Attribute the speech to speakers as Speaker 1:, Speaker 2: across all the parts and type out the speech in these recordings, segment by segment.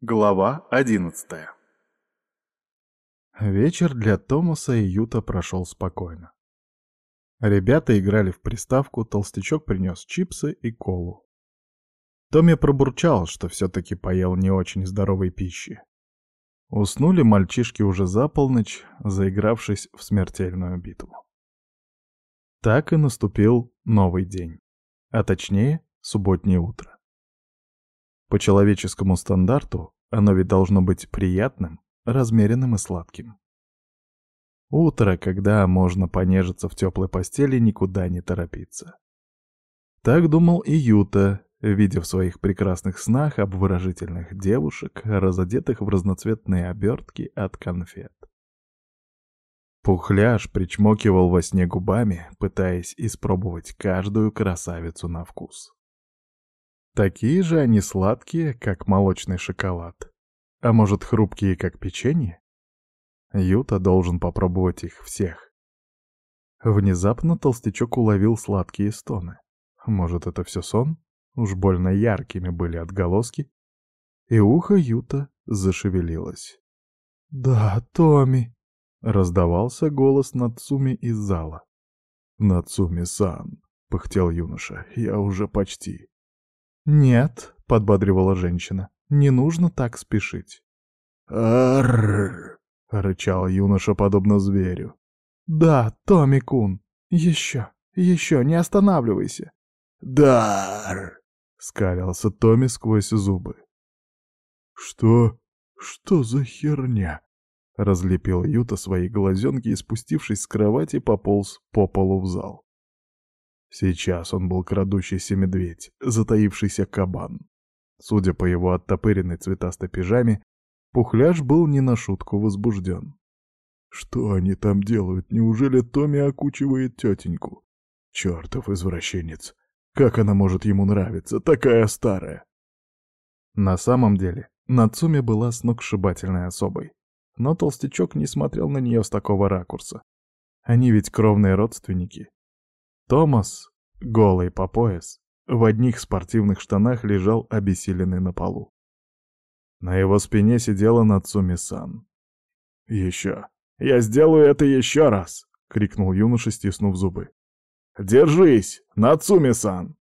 Speaker 1: Глава одиннадцатая Вечер для Томаса и Юта прошел спокойно. Ребята играли в приставку, толстячок принес чипсы и колу. Томми пробурчал, что все-таки поел не очень здоровой пищи. Уснули мальчишки уже за полночь, заигравшись в смертельную битву. Так и наступил новый день, а точнее субботнее утро. По человеческому стандарту оно ведь должно быть приятным, размеренным и сладким. Утро, когда можно понежиться в теплой постели, никуда не торопиться. Так думал и Юта, видя в своих прекрасных снах обворожительных девушек, разодетых в разноцветные обертки от конфет. Пухляж причмокивал во сне губами, пытаясь испробовать каждую красавицу на вкус. Такие же они сладкие, как молочный шоколад. А может, хрупкие, как печенье? Юта должен попробовать их всех. Внезапно толстячок уловил сладкие стоны. Может, это все сон? Уж больно яркими были отголоски. И ухо Юта зашевелилось. «Да, Томми!» — раздавался голос Нацуми из зала. «Нацуми-сан!» — пыхтел юноша. «Я уже почти!» «Нет», — подбадривала женщина, — «не нужно так спешить».
Speaker 2: «Арррр!» — рычал юноша, подобно зверю.
Speaker 1: «Да, Томми-кун, еще, еще, не останавливайся».
Speaker 2: «Дар!» — скалился Томми сквозь зубы.
Speaker 3: «Что? Что за херня?» — разлепил Юта свои глазенки и, спустившись с кровати, пополз по полу в зал. Сейчас он был крадущийся медведь, затаившийся кабан. Судя по его оттопыренной цветастой пижаме, Пухляж был не на шутку возбужден. Что они там делают? Неужели Томми окучивает тетеньку? Чертов извращенец! Как она может ему нравиться, такая старая?
Speaker 1: На самом деле, Нацуми была сногсшибательной особой. Но толстячок не смотрел на нее с такого ракурса. Они ведь кровные родственники, Томас, голый по пояс, в одних спортивных штанах лежал обессиленный на полу. На его спине сидела Нацуми-сан.
Speaker 2: «Еще! Я сделаю это еще раз!» — крикнул юноша, стиснув зубы. «Держись, Нацуми-сан!»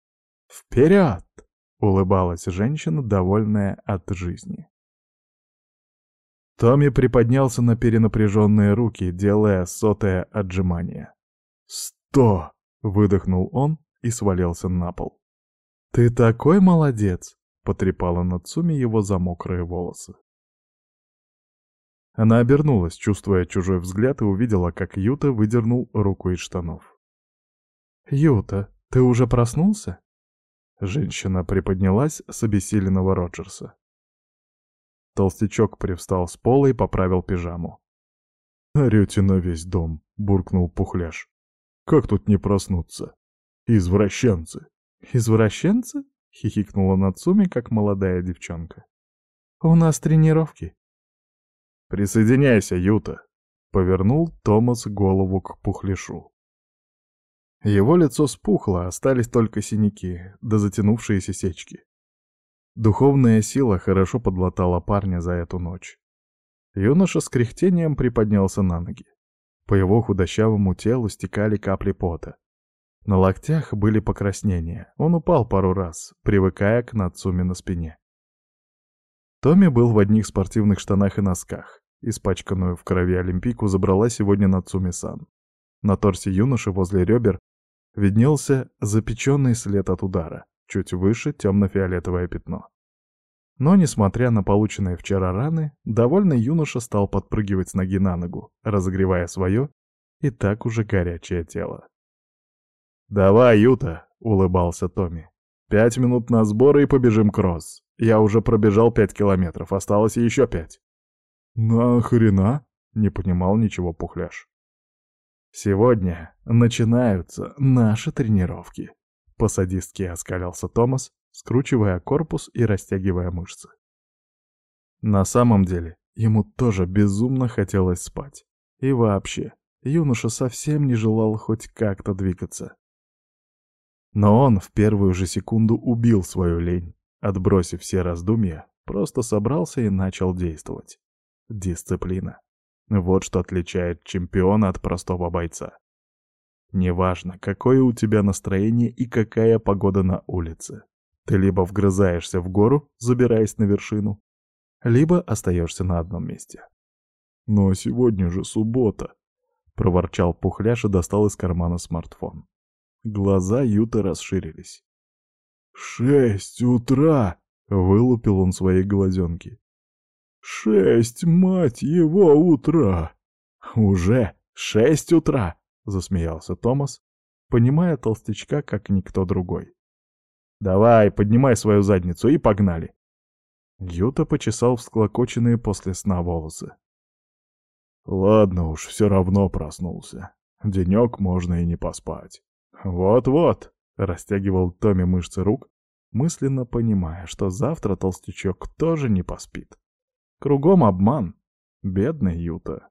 Speaker 1: «Вперед!» — улыбалась женщина, довольная от жизни. Томми приподнялся на перенапряженные руки, делая сотое отжимание. «Сто!» Выдохнул он и свалился на пол. «Ты такой молодец!» — потрепала Нацуми его за мокрые волосы. Она обернулась, чувствуя чужой взгляд, и увидела, как Юта выдернул руку из штанов. «Юта, ты уже проснулся?» Женщина приподнялась с обессиленного Роджерса. Толстячок привстал с пола и поправил пижаму.
Speaker 3: «Орете на весь дом», — буркнул Пухляш. Как тут не проснуться? Извращенцы.
Speaker 1: Извращенцы? Хихикнула Нацуми, как молодая девчонка. У нас тренировки.
Speaker 3: Присоединяйся, Юта. Повернул Томас голову к пухляшу.
Speaker 1: Его лицо спухло, остались только синяки, да затянувшиеся сечки. Духовная сила хорошо подлатала парня за эту ночь. Юноша с кряхтением приподнялся на ноги. По его худощавому телу стекали капли пота. На локтях были покраснения. Он упал пару раз, привыкая к Нацуме на спине. Томми был в одних спортивных штанах и носках. Испачканную в крови олимпийку забрала сегодня Нацуми-сан. На торсе юноши возле ребер виднелся запеченный след от удара, чуть выше темно-фиолетовое пятно. Но, несмотря на полученные вчера раны, довольный юноша стал подпрыгивать с ноги на ногу, разогревая свое и так уже горячее тело.
Speaker 3: «Давай, Юта!» — улыбался Томми. «Пять минут на сборы и побежим кросс. Я уже пробежал пять километров, осталось еще пять».
Speaker 1: «Нахрена?» — не понимал ничего Пухляш. «Сегодня начинаются наши тренировки», — по-садистски оскалялся Томас, скручивая корпус и растягивая мышцы. На самом деле, ему тоже безумно хотелось спать. И вообще, юноша совсем не желал хоть как-то двигаться. Но он в первую же секунду убил свою лень, отбросив все раздумья, просто собрался и начал действовать. Дисциплина. Вот что отличает чемпиона от простого бойца. Неважно, какое у тебя настроение и какая погода на улице. Ты либо вгрызаешься в гору, забираясь на вершину, либо остаешься на одном месте. «Но сегодня же суббота», — проворчал Пухляш и достал из кармана смартфон. Глаза Юта расширились. «Шесть утра!» — вылупил он свои глазенки. «Шесть, мать его, утра!» «Уже шесть утра!» — засмеялся Томас, понимая толстячка, как никто другой. «Давай, поднимай свою задницу и погнали!» Юта почесал всклокоченные после сна волосы. «Ладно уж, все равно проснулся. Денек можно и не поспать». «Вот-вот», — растягивал Томми мышцы рук, мысленно понимая, что завтра толстячок тоже не поспит. Кругом обман. Бедный Юта.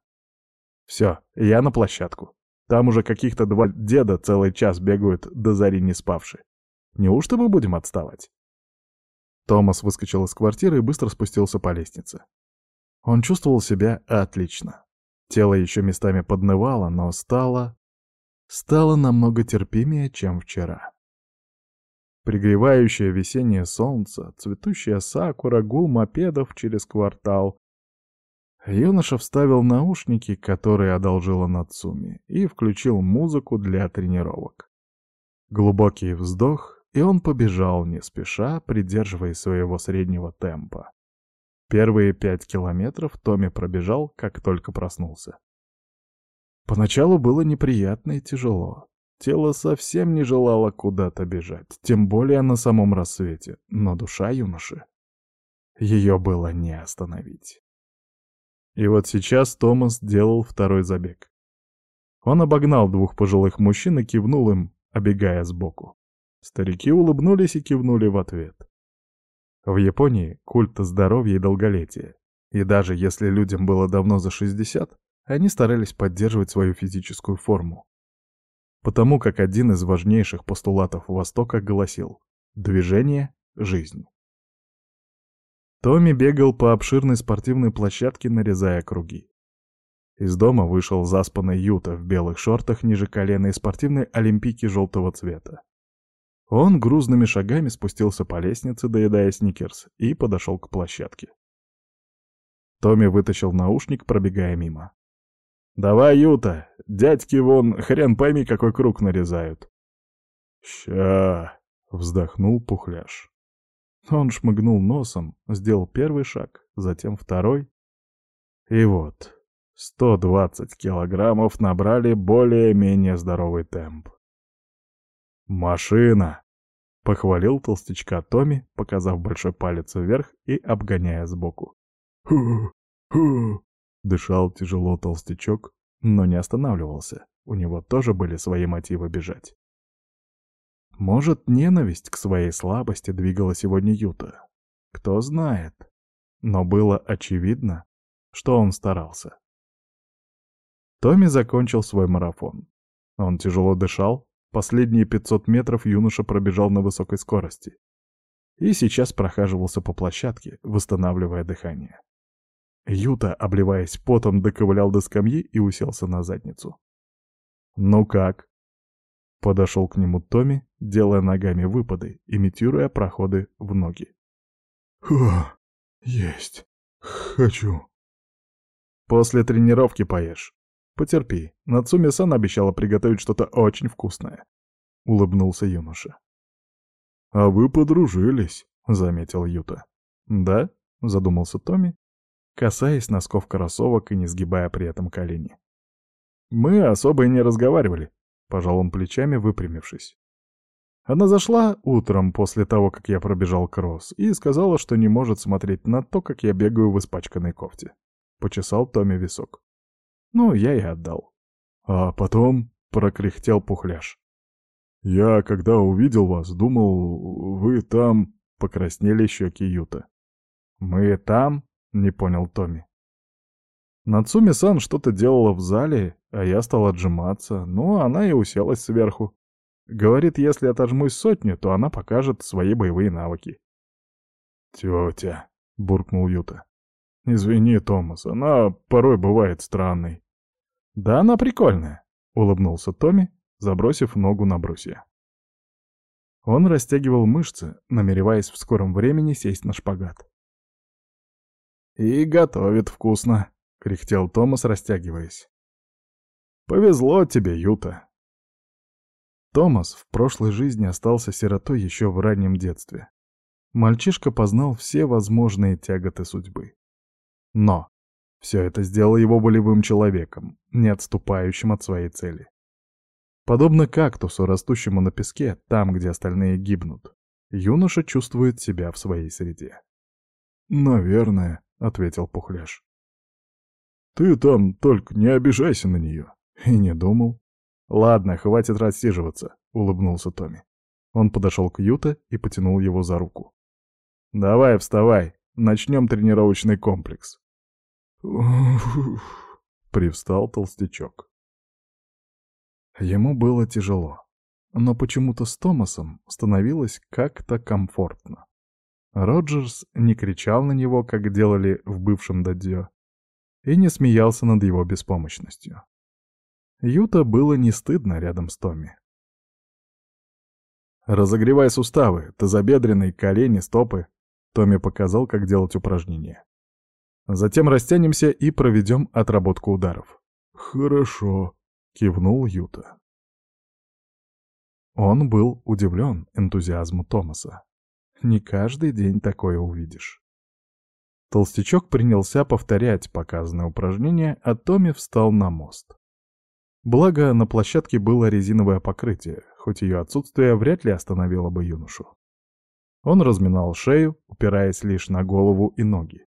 Speaker 1: Все, я на площадку. Там уже каких-то два деда целый час бегают до зари не спавшие. Неужто мы будем отставать? Томас выскочил из квартиры и быстро спустился по лестнице. Он чувствовал себя отлично. Тело еще местами поднывало, но стало... стало намного терпимее, чем вчера. Пригревающее весеннее солнце, цветущая сакура, гул мопедов через квартал. Юноша вставил наушники, которые одолжила Нацуми, и включил музыку для тренировок. Глубокий вздох, и он побежал не спеша, придерживаясь своего среднего темпа. Первые пять километров Томми пробежал, как только проснулся. Поначалу было неприятно и тяжело. Тело совсем не желало куда-то бежать, тем более на самом рассвете, но душа юноши... Ее было не остановить. И вот сейчас Томас делал второй забег. Он обогнал двух пожилых мужчин и кивнул им, обегая сбоку. Старики улыбнулись и кивнули в ответ. В Японии культ здоровья и долголетия. И даже если людям было давно за 60, они старались поддерживать свою физическую форму потому как один из важнейших постулатов Востока гласил «движение — жизнь». Томми бегал по обширной спортивной площадке, нарезая круги. Из дома вышел заспанный Юта в белых шортах ниже колена и спортивной олимпийки желтого цвета. Он грузными шагами спустился по лестнице, доедая сникерс, и подошел к площадке. Томми вытащил наушник, пробегая мимо. «Давай, Юта, дядьки вон хрен пойми какой круг нарезают». «Ща!» — вздохнул Пухляш. Он шмыгнул носом, сделал первый шаг, затем второй. И вот, 120 килограммов набрали более-менее здоровый темп. «Машина!» — похвалил толстячка Томми, показав большой палец вверх и обгоняя сбоку. «Ху-ху!» Дышал тяжело толстячок, но не останавливался. У него тоже были свои мотивы бежать. Может, ненависть к своей слабости двигала сегодня Юта. Кто знает. Но было очевидно, что он старался. Томми закончил свой марафон. Он тяжело дышал, последние 500 метров юноша пробежал на высокой скорости. И сейчас прохаживался по площадке, восстанавливая дыхание. Юта, обливаясь потом, доковылял до скамьи и уселся на задницу. «Ну как?» Подошел к нему Томми, делая ногами выпады, имитируя проходы в ноги. «Фу, есть. Хочу». «После тренировки поешь. Потерпи. Нацуми-сан обещала приготовить что-то очень вкусное», — улыбнулся юноша. «А вы подружились», — заметил Юта. «Да?» — задумался Томми, касаясь носков кроссовок и не сгибая при этом колени. «Мы особо и не разговаривали», — пожал он плечами, выпрямившись. Она зашла утром после того, как я пробежал кросс, и сказала, что не может смотреть на то, как я бегаю в испачканной кофте. Почесал Томми висок. Ну, я и отдал. А потом прокряхтел пухляш. «Я, когда увидел вас, думал, вы там...» — покраснели щеки Юта. «Мы там?» — не понял Томми. Нацуми-сан что-то делала в зале, а я стал отжиматься, ну, она и уселась сверху. Говорит, если отожмусь сотню, то она покажет свои боевые навыки. «Тетя», — буркнул Юта.
Speaker 2: «Извини, Томас, она порой бывает странной».
Speaker 1: «Да она прикольная», — улыбнулся Томми, забросив ногу на брусья. Он растягивал мышцы, намереваясь в скором времени сесть на шпагат.
Speaker 2: «И готовит вкусно», — кряхтел Томас, растягиваясь. «Повезло тебе, Юта».
Speaker 1: Томас в прошлой жизни остался сиротой еще в раннем детстве. Мальчишка познал все возможные тяготы судьбы. Но все это сделало его волевым человеком, не отступающим от своей цели. Подобно кактусу, растущему на песке, там, где остальные гибнут, юноша чувствует себя в своей среде.
Speaker 2: «Наверное», — ответил Пухляш. «Ты там только не обижайся на нее».
Speaker 1: И не думал. «Ладно, хватит рассиживаться», — улыбнулся Томми. Он подошел к Юте и потянул его за руку. «Давай, вставай, начнем тренировочный комплекс».
Speaker 2: Привстал толстячок.
Speaker 1: Ему было тяжело, но почему-то с Томасом становилось как-то комфортно. Роджерс не кричал на него, как делали в бывшем дадзё, и не смеялся над его беспомощностью. Юта было не стыдно рядом с Томми. «Разогревай суставы, тазобедренные, колени, стопы», — Томми показал, как делать упражнения. «Затем растянемся и проведем отработку ударов».
Speaker 2: «Хорошо», —
Speaker 1: кивнул Юта. Он был удивлен энтузиазму Томаса. Не каждый день такое увидишь. Толстячок принялся повторять показанное упражнение, а Томми встал на мост. Благо, на площадке было резиновое покрытие, хоть ее отсутствие вряд ли остановило бы юношу. Он разминал шею, упираясь лишь на голову и ноги.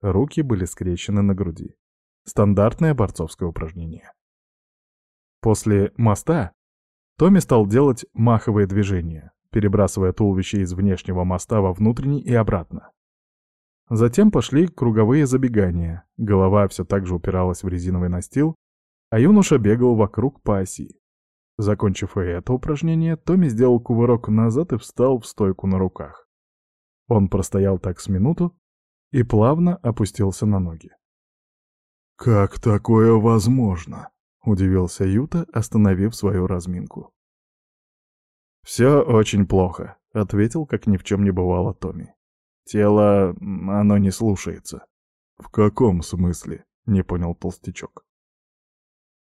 Speaker 1: Руки были скрещены на груди. Стандартное борцовское упражнение. После моста Томми стал делать маховые движения, перебрасывая туловище из внешнего моста во внутренний и обратно. Затем пошли круговые забегания, голова все так же упиралась в резиновый настил, а юноша бегал вокруг по оси. Закончив и это упражнение, Томми сделал кувырок назад и встал в стойку на руках. Он простоял так с минуту и плавно опустился на ноги.
Speaker 2: «Как такое возможно?»
Speaker 1: — удивился Юта, остановив свою разминку. «Все очень плохо», — ответил, как ни в чем не бывало Томми. «Тело... оно не слушается».
Speaker 2: «В каком смысле?» — не понял толстячок.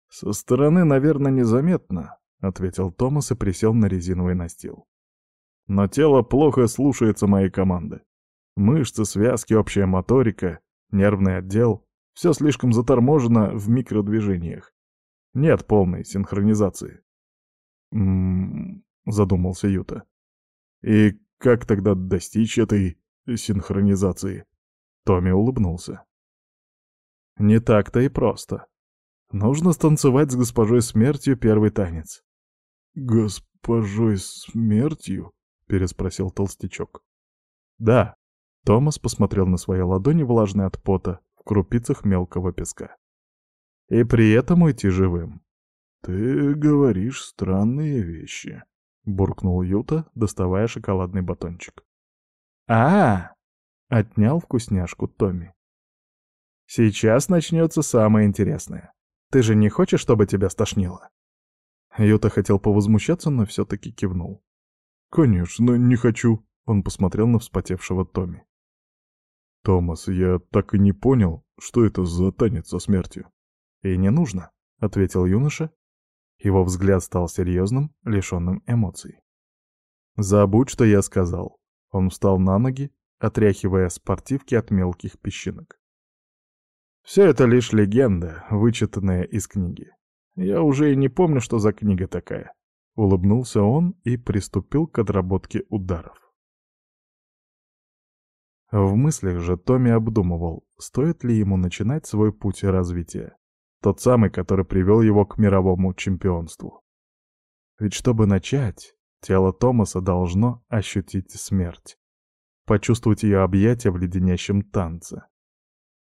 Speaker 1: «Со стороны, наверное, незаметно», — ответил Томас и присел на резиновый настил. «Но тело плохо слушается моей команды. Мышцы, связки, общая моторика, нервный отдел — все слишком заторможено в микродвижениях. Нет полной синхронизации.
Speaker 2: «М-м-м», задумался Юта. «И как тогда достичь этой синхронизации?»
Speaker 1: Томми улыбнулся. «Не так-то и просто. Нужно станцевать с госпожой смертью первый танец».
Speaker 2: «Госпожой смертью?» — переспросил толстячок.
Speaker 1: «Да». Томас посмотрел на свои ладони, влажные от пота, в крупицах мелкого песка. И при этом уйти живым.
Speaker 2: «Ты говоришь странные вещи», — буркнул Юта, доставая шоколадный батончик.
Speaker 1: а, -а, -а отнял вкусняшку Томми. «Сейчас начнется самое интересное. Ты же не хочешь, чтобы тебя стошнило?» Юта хотел повозмущаться, но все-таки кивнул.
Speaker 2: «Конечно, не хочу», — он посмотрел на вспотевшего Томми. «Томас, я так и не понял, что это за танец со смертью».
Speaker 1: «И не нужно», — ответил юноша. Его взгляд стал серьезным, лишенным эмоций. «Забудь, что я сказал». Он встал на ноги, отряхивая спортивки от мелких песчинок. «Все это лишь легенда, вычитанная из книги. Я уже и не помню, что за книга такая». Улыбнулся он и приступил к отработке ударов. В мыслях же Томми обдумывал, стоит ли ему начинать свой путь развития. Тот самый, который привел его к мировому чемпионству. Ведь чтобы начать, тело Томаса должно ощутить смерть. Почувствовать ее объятия в леденящем танце.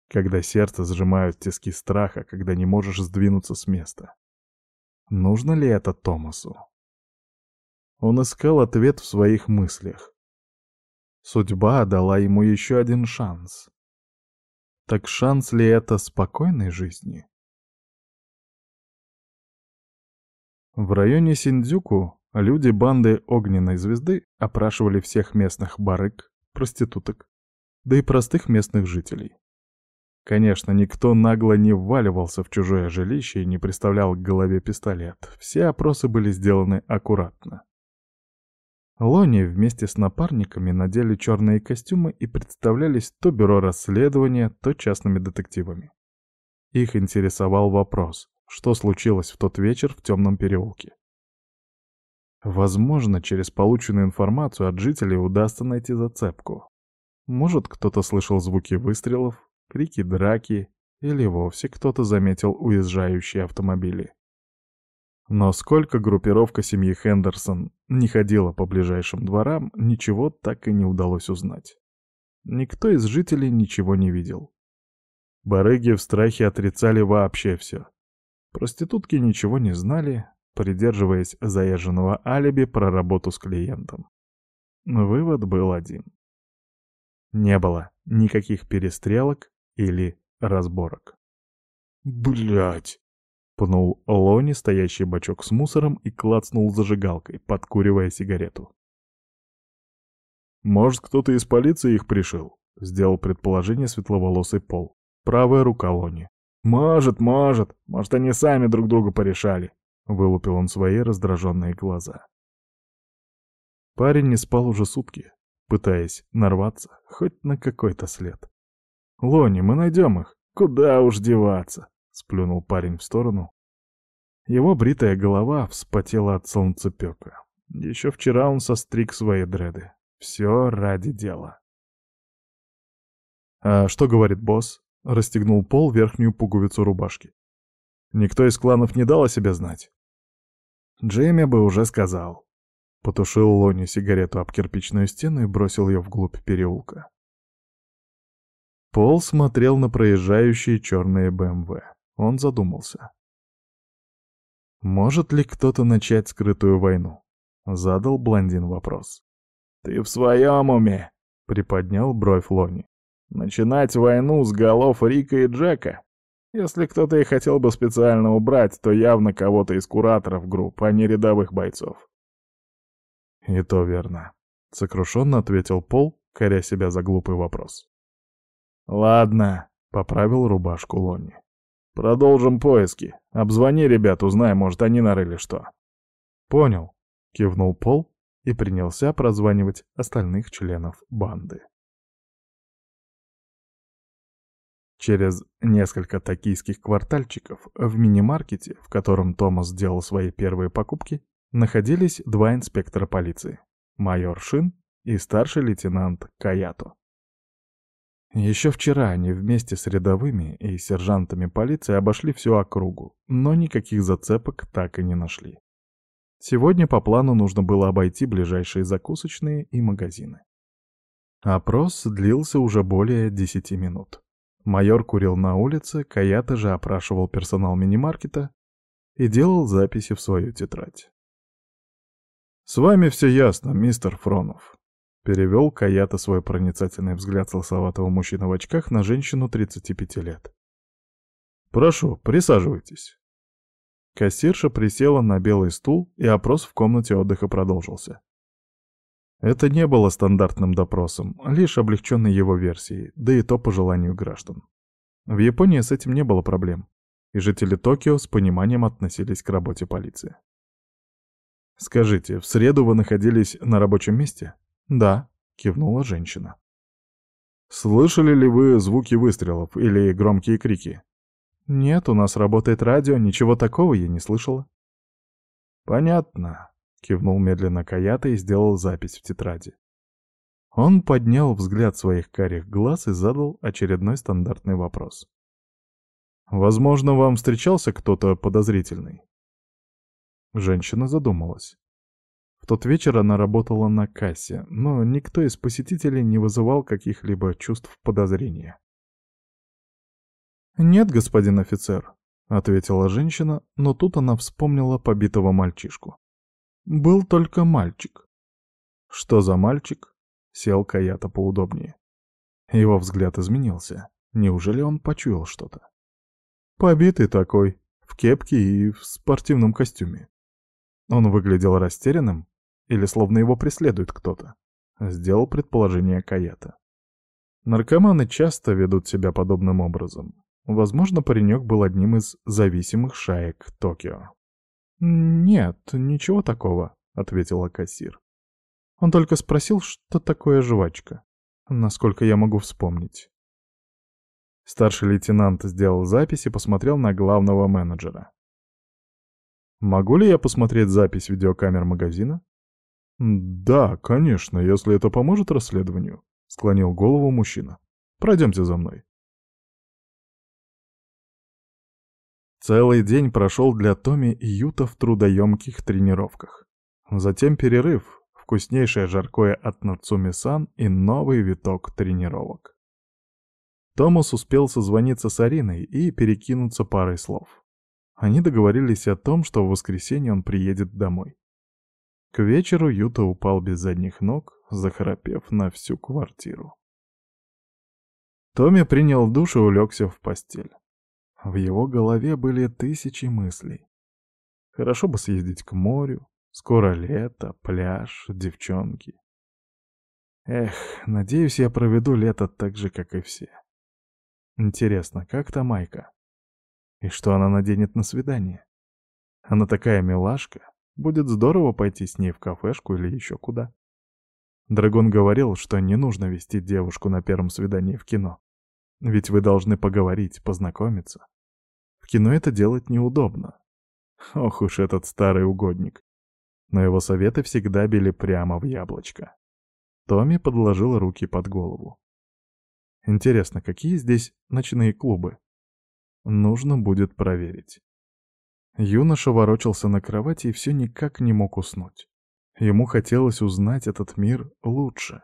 Speaker 1: Когда сердце сжимают тиски страха, когда не можешь сдвинуться с места. Нужно ли это Томасу? Он искал ответ в своих мыслях. Судьба дала ему еще один шанс. Так шанс ли это спокойной жизни? В районе Синдзюку люди банды Огненной Звезды опрашивали всех местных барыг, проституток, да и простых местных жителей. Конечно, никто нагло не вваливался в чужое жилище и не приставлял к голове пистолет. Все опросы были сделаны аккуратно. Лони вместе с напарниками надели черные костюмы и представлялись то бюро расследования, то частными детективами. Их интересовал вопрос, что случилось в тот вечер в темном переулке. Возможно, через полученную информацию от жителей удастся найти зацепку. Может, кто-то слышал звуки выстрелов, крики драки или вовсе кто-то заметил уезжающие автомобили. Но сколько группировка семьи Хендерсон не ходила по ближайшим дворам, ничего так и не удалось узнать. Никто из жителей ничего не видел. Барыги в страхе отрицали вообще все. Проститутки ничего не знали, придерживаясь заезженного алиби про работу с клиентом. Вывод был один. Не было никаких перестрелок или разборок.
Speaker 3: Блять!
Speaker 1: Пнул Лони стоящий бачок с мусором и клацнул зажигалкой, подкуривая сигарету.
Speaker 3: «Может, кто-то из полиции их пришил?» — сделал предположение светловолосый Пол. Правая рука Лони. «Может, может. Может, они сами друг друга порешали», — вылупил он свои раздраженные глаза.
Speaker 1: Парень не спал уже сутки, пытаясь нарваться хоть на какой-то след. «Лони, мы найдем их. Куда уж деваться?» Сплюнул парень в сторону. Его бритая голова вспотела от солнцепека. Еще вчера он состриг свои дреды. Все ради дела. «А что говорит босс?» — расстегнул Пол верхнюю пуговицу рубашки. «Никто из кланов не дал о себе знать?» «Джейми бы уже сказал». Потушил Лони сигарету об кирпичную стену и бросил ее вглубь переулка. Пол смотрел на проезжающие черные БМВ. Он задумался. «Может ли кто-то начать скрытую войну?» — задал блондин вопрос.
Speaker 3: «Ты в своем уме?» — приподнял бровь Лони. «Начинать войну с голов Рика и Джека? Если кто-то и хотел бы специально убрать, то явно кого-то из кураторов групп, а не рядовых бойцов».
Speaker 1: «И то верно», — сокрушенно ответил Пол, коря себя за глупый вопрос.
Speaker 3: «Ладно», — поправил рубашку Лони. Продолжим поиски. Обзвони ребят, узнай, может, они нарыли что.
Speaker 1: Понял. Кивнул Пол и принялся прозванивать остальных членов банды. Через несколько токийских квартальчиков в мини-маркете, в котором Томас сделал свои первые покупки, находились два инспектора полиции — майор Шин и старший лейтенант Каято. Еще вчера они вместе с рядовыми и сержантами полиции обошли всю округу, но никаких зацепок так и не нашли. Сегодня по плану нужно было обойти ближайшие закусочные и магазины. Опрос длился уже более десяти минут. Майор курил на улице, Каята же опрашивал персонал мини-маркета и делал записи в свою тетрадь. «С вами все ясно, мистер Фронов», Перевел Каята свой проницательный взгляд лосоватого мужчины в очках на женщину 35 лет. «Прошу, присаживайтесь». Кассирша присела на белый стул, и опрос в комнате отдыха продолжился. Это не было стандартным допросом, лишь облегченной его версией, да и то по желанию граждан. В Японии с этим не было проблем, и жители Токио с пониманием относились к работе полиции. «Скажите, в среду вы находились на рабочем месте?» «Да», — кивнула женщина. «Слышали ли вы звуки выстрелов или громкие крики?» «Нет, у нас работает радио, ничего такого я не слышала». «Понятно», — кивнул медленно Каята и сделал запись в тетради. Он поднял взгляд своих карих глаз и задал очередной стандартный вопрос. «Возможно, вам встречался кто-то подозрительный?» Женщина задумалась. Тот вечер она работала на кассе, но никто из посетителей не вызывал каких-либо чувств подозрения. «Нет, господин офицер», — ответила женщина, но тут она вспомнила побитого мальчишку. «Был только мальчик». «Что за мальчик?» Сел Каята поудобнее. Его взгляд изменился. Неужели он почуял что-то? Побитый такой, в кепке и в спортивном костюме. Он выглядел растерянным, или словно его преследует кто-то. Сделал предположение Каята. Наркоманы часто ведут себя подобным образом. Возможно, паренек был одним из зависимых шаек Токио. «Нет, ничего такого», — ответила кассир. Он только спросил, что такое жвачка, насколько я могу вспомнить. Старший лейтенант сделал запись и посмотрел на главного менеджера. «Могу ли я посмотреть запись видеокамер магазина?» «Да, конечно, если это поможет расследованию», — склонил голову мужчина. «Пройдемте за мной». Целый день прошел для Томи и Юта в трудоемких тренировках. Затем перерыв, вкуснейшее жаркое от Нацуми-сан и новый виток тренировок. Томас успел созвониться с Ариной и перекинуться парой слов. Они договорились о том, что в воскресенье он приедет домой. К вечеру Юта упал без задних ног, захрапев на всю квартиру. Томми принял душ и улегся в постель. В его голове были тысячи мыслей. Хорошо бы съездить к морю, скоро лето, пляж, девчонки. Эх, надеюсь, я проведу лето так же, как и все. Интересно, как та Майка? И что она наденет на свидание? Она такая милашка, Будет здорово пойти с ней в кафешку или еще куда. Драгон говорил, что не нужно вести девушку на первом свидании в кино. Ведь вы должны поговорить, познакомиться. В кино это делать неудобно. Ох уж этот старый угодник. Но его советы всегда били прямо в яблочко. Томми подложил руки под голову. Интересно, какие здесь ночные клубы? Нужно будет проверить. Юноша ворочался на кровати и все никак не мог уснуть. Ему хотелось узнать этот мир лучше.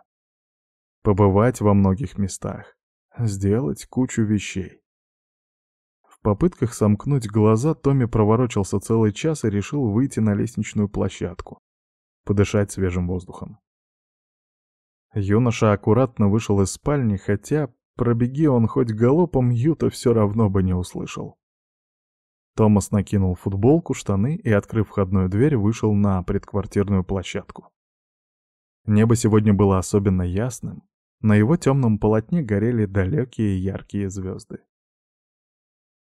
Speaker 1: Побывать во многих местах. Сделать кучу вещей. В попытках сомкнуть глаза Томми проворочился целый час и решил выйти на лестничную площадку. Подышать свежим воздухом. Юноша аккуратно вышел из спальни, хотя, пробеги он хоть галопом, Юта все равно бы не услышал. Томас накинул футболку, штаны и, открыв входную дверь, вышел на предквартирную площадку. Небо сегодня было особенно ясным, на его темном полотне горели далекие яркие звезды.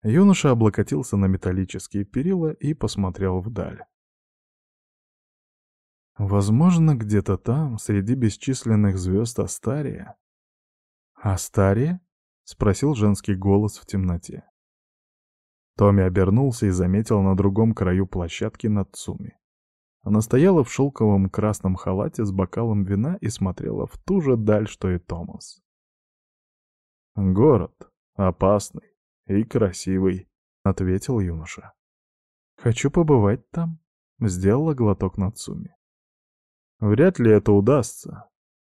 Speaker 1: Юноша облокотился на металлические перила и посмотрел вдаль. Возможно, где-то там, среди бесчисленных звезд Астария. «Астария?» — спросил женский голос в темноте. Томми обернулся и заметил на другом краю площадки Нацуми. Она стояла в шелковом красном халате с бокалом вина и смотрела в ту же даль, что и Томас. «Город. Опасный и красивый», — ответил юноша. «Хочу побывать там», — сделала глоток Нацуми. «Вряд ли это удастся».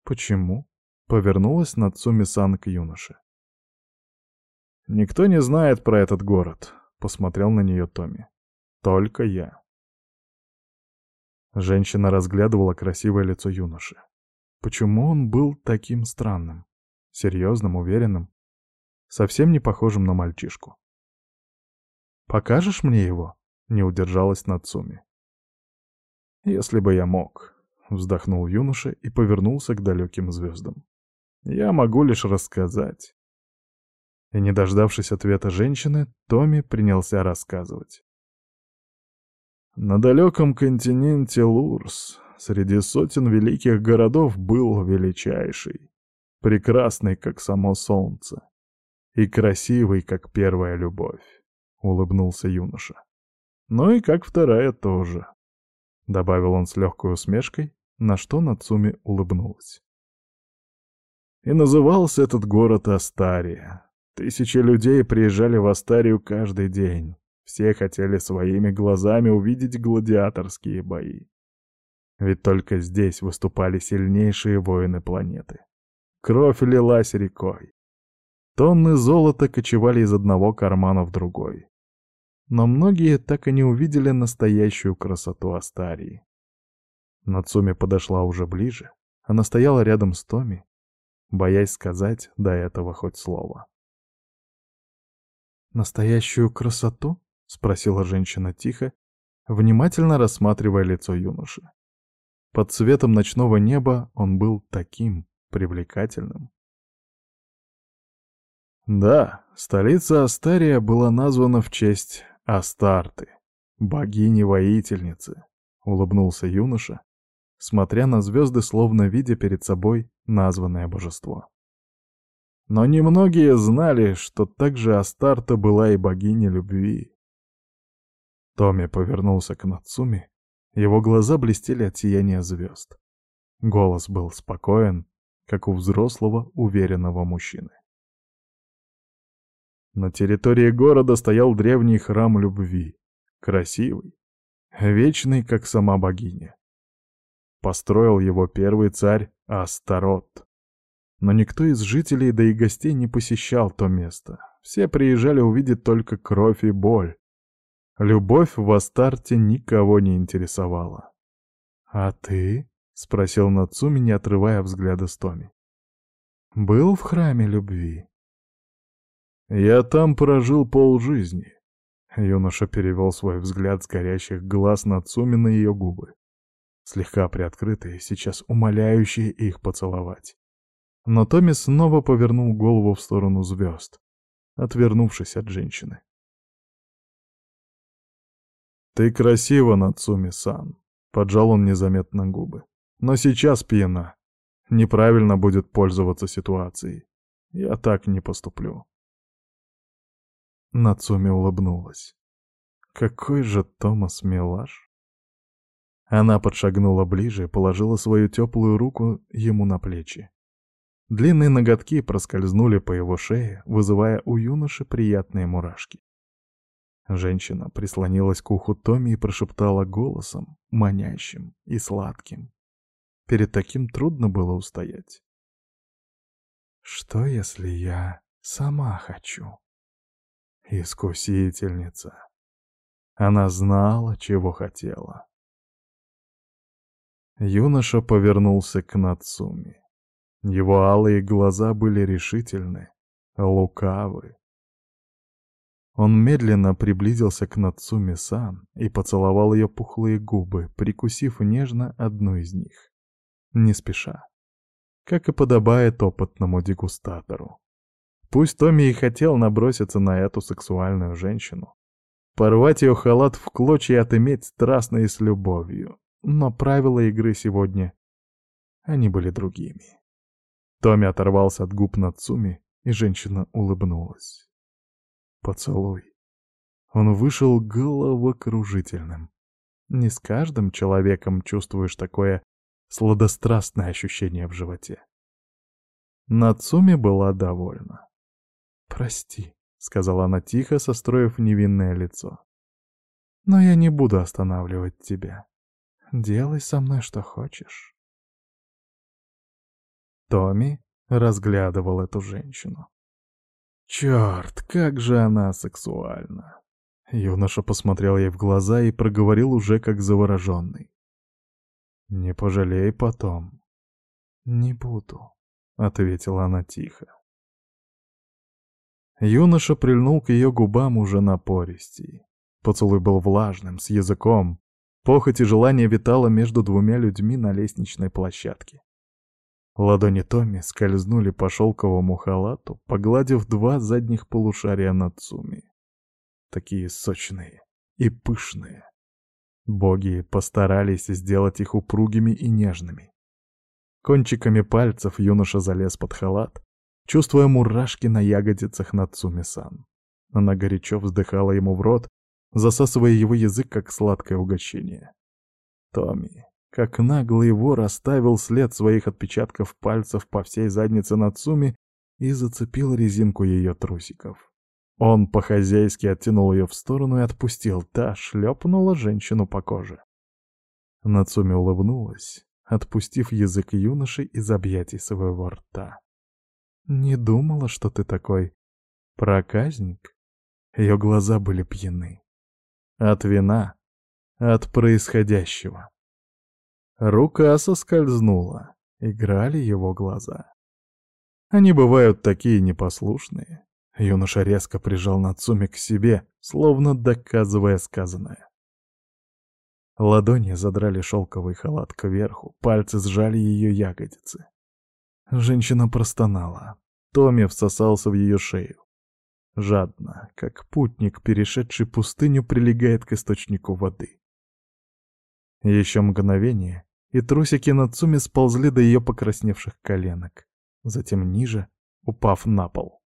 Speaker 1: «Почему?» — повернулась Нацуми-сан к юноше. «Никто не знает про этот город. — посмотрел на нее Томми. «Только я». Женщина разглядывала красивое лицо юноши. Почему он был таким странным? Серьезным, уверенным? Совсем не похожим на мальчишку. «Покажешь мне его?» — не удержалась Нацуми. «Если бы я мог», — вздохнул юноша и повернулся к далеким звездам. «Я могу лишь рассказать. И, не дождавшись ответа женщины, Томми принялся рассказывать. На далеком континенте Лурс, среди сотен великих городов, был величайший, прекрасный, как само солнце, и красивый, как первая любовь, — улыбнулся юноша. Ну и как вторая тоже, — добавил он с легкой усмешкой, на что Нацуми улыбнулась. И назывался этот город Астария, Тысячи людей приезжали в Астарию каждый день. Все хотели своими глазами увидеть гладиаторские бои. Ведь только здесь выступали сильнейшие воины планеты. Кровь лилась рекой. Тонны золота кочевали из одного кармана в другой. Но многие так и не увидели настоящую красоту Астарии. Нацуми подошла уже ближе, Она стояла рядом с Томи, боясь сказать до этого хоть слово. «Настоящую красоту?» — спросила женщина тихо, внимательно рассматривая лицо юноши. Под цветом ночного неба он был таким привлекательным. Да, столица Астария была названа в честь Астарты, богини-воительницы, улыбнулся юноша, смотря на звезды, словно видя перед собой названное божество. Но немногие знали, что также Астарта была и богиней любви. Томми повернулся к Нацуми, его глаза блестели от сияния звезд. Голос был спокоен, как у взрослого, уверенного мужчины. На территории города стоял древний храм любви, красивый, вечный, как сама богиня. Построил его первый царь Астарот. Но никто из жителей, да и гостей не посещал то место. Все приезжали увидеть только кровь и боль. Любовь в Астарте никого не интересовала. «А ты?» — спросил Нацуми, не отрывая взгляда с Томи. «Был в храме любви?» «Я там прожил полжизни». Юноша перевел свой взгляд с горящих глаз Нацуми на ее губы, слегка приоткрытые, сейчас умоляющие их поцеловать. Но Томми снова повернул голову в сторону звезд, отвернувшись от женщины. «Ты красива, Нацуми-сан», — поджал он незаметно губы. «Но сейчас пьяна. Неправильно будет пользоваться ситуацией. Я так не поступлю». Нацуми улыбнулась. Какой же Томас милаш. Она подшагнула ближе и положила свою теплую руку ему на плечи. Длинные ноготки проскользнули по его шее, вызывая у юноши приятные мурашки. Женщина прислонилась к уху Томми и прошептала голосом, манящим и сладким. Перед таким трудно было устоять. «Что, если я сама хочу?» Искусительница. Она знала, чего хотела. Юноша повернулся к Нацуми. Его алые глаза были решительны, лукавы. Он медленно приблизился к Нацуми-сан и поцеловал ее пухлые губы, прикусив нежно одну из них. Не спеша. Как и подобает опытному дегустатору. Пусть Томми и хотел наброситься на эту сексуальную женщину. Порвать ее халат в клочья и отыметь страстно и с любовью. Но правила игры сегодня, они были другими. Томми оторвался от губ Нацуми, и женщина улыбнулась. Поцелуй. Он вышел головокружительным. Не с каждым человеком чувствуешь такое сладострастное ощущение в животе. Нацуми была довольна. «Прости», — сказала она тихо, состроив невинное лицо. «Но я не буду останавливать тебя. Делай со мной что хочешь». Томми разглядывал эту женщину. Черт, как же она сексуальна. Юноша посмотрел ей в глаза и проговорил уже как завороженный. «Не пожалей потом». «Не буду», — ответила она тихо. Юноша прильнул к ее губам уже напористей. Поцелуй был влажным, с языком. Похоть и желание витало между двумя людьми на лестничной площадке. Ладони Томми скользнули по шелковому халату, погладив два задних полушария Нацуми. Такие сочные и пышные. Боги постарались сделать их упругими и нежными. Кончиками пальцев юноша залез под халат, чувствуя мурашки на ягодицах Нацуми-сан. Она горячо вздыхала ему в рот, засасывая его язык, как сладкое угощение. Томми, как наглый вор, оставил след своих отпечатков пальцев по всей заднице Нацуми и зацепил резинку ее трусиков. Он по-хозяйски оттянул ее в сторону и отпустил, та шлепнула женщину по коже. Нацуми улыбнулась, отпустив язык юноши из объятий своего рта. «Не думала, что ты такой проказник?» Ее глаза были пьяны. От вина, от происходящего. Рука соскользнула, играли его глаза. Они бывают такие непослушные. Юноша резко прижал Нацуми к себе, словно доказывая сказанное. Ладони задрали шелковый халат кверху, пальцы сжали ее ягодицы. Женщина простонала. Томми всосался в ее шею. Жадно, как путник, перешедший пустыню, прилегает к источнику воды. Еще мгновение, и трусики Нацуми сползли до ее покрасневших коленок, затем ниже, упав на пол.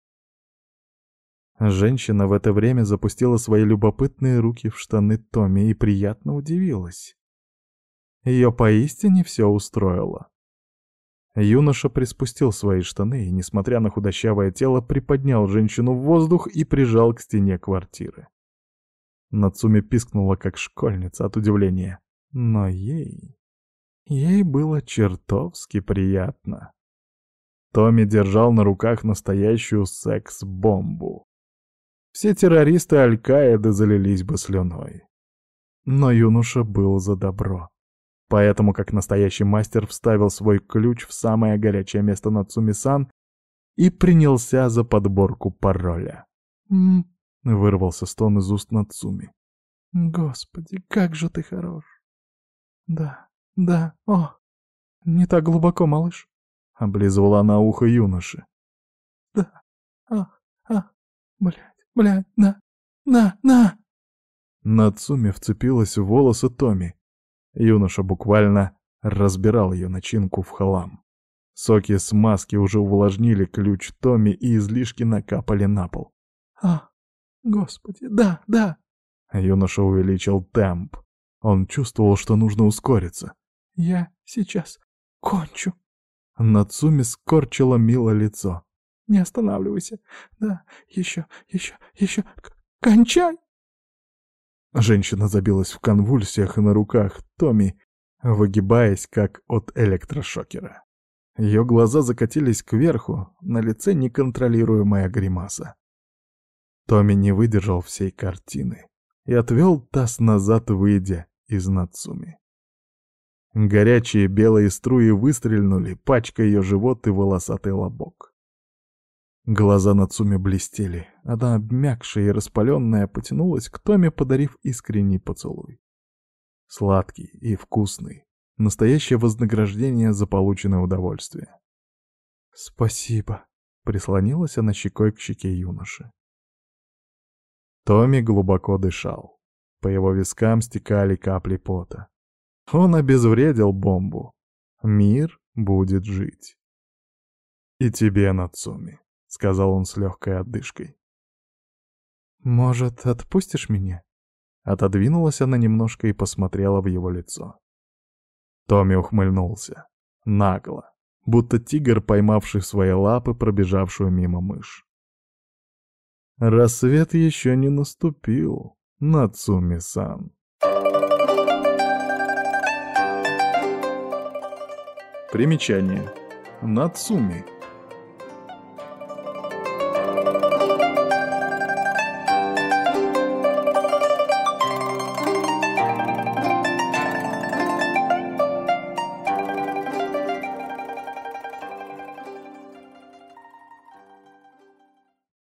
Speaker 1: Женщина в это время запустила свои любопытные руки в штаны Томми и приятно удивилась. Ее поистине все устроило. Юноша приспустил свои штаны и, несмотря на худощавое тело, приподнял женщину в воздух и прижал к стене квартиры. Нацуми пискнула, как школьница от удивления. Но ей... Ей было чертовски приятно. Томми держал на руках настоящую секс-бомбу. Все террористы Аль-Каиды залились бы слюной. Но юноша был за добро. Поэтому, как настоящий мастер, вставил свой ключ в самое горячее место Нацуми-сан и принялся за подборку пароля. «М-м-м», вырвался стон из уст Нацуми. «Господи, как же ты хорош!» «Да, да, о, не так глубоко, малыш», — облизывала она ухо юноши. «Да, ах, ах, блядь, блядь, на, на, на!» Нацуми вцепилась в волосы Томи. Юноша буквально разбирал ее начинку в хлам. Соки смазки уже увлажнили ключ Томи и излишки накапали на пол. «А, господи, да, да!» Юноша увеличил темп. Он чувствовал, что нужно ускориться. «Я сейчас кончу». Нацуми скорчила мило лицо. «Не останавливайся. Да, еще, еще, еще. Кончай!» Женщина забилась в конвульсиях на руках Томи, выгибаясь, как от электрошокера. Ее глаза закатились кверху, на лице неконтролируемая гримаса. Томми не выдержал всей картины и отвел таз назад, выйдя из Нацуми. Горячие белые струи выстрельнули, пачкая ее живот и волосатый лобок. Глаза Нацуми блестели, она обмякшая и распаленная потянулась к Томе, подарив искренний поцелуй. Сладкий и вкусный, настоящее вознаграждение за полученное удовольствие. «Спасибо», — прислонилась она щекой к щеке юноши. Томми глубоко дышал. По его вискам стекали капли пота. Он обезвредил бомбу. Мир будет жить. И тебе, Нацуми, — сказал он с легкой отдышкой. «Может, отпустишь меня?» Отодвинулась она немножко и посмотрела в его лицо. Томми ухмыльнулся. Нагло. Будто тигр, поймавший в свои лапы пробежавшую мимо мышь. Рассвет еще не наступил. Нацуми-сан. Примечание. Нацуми.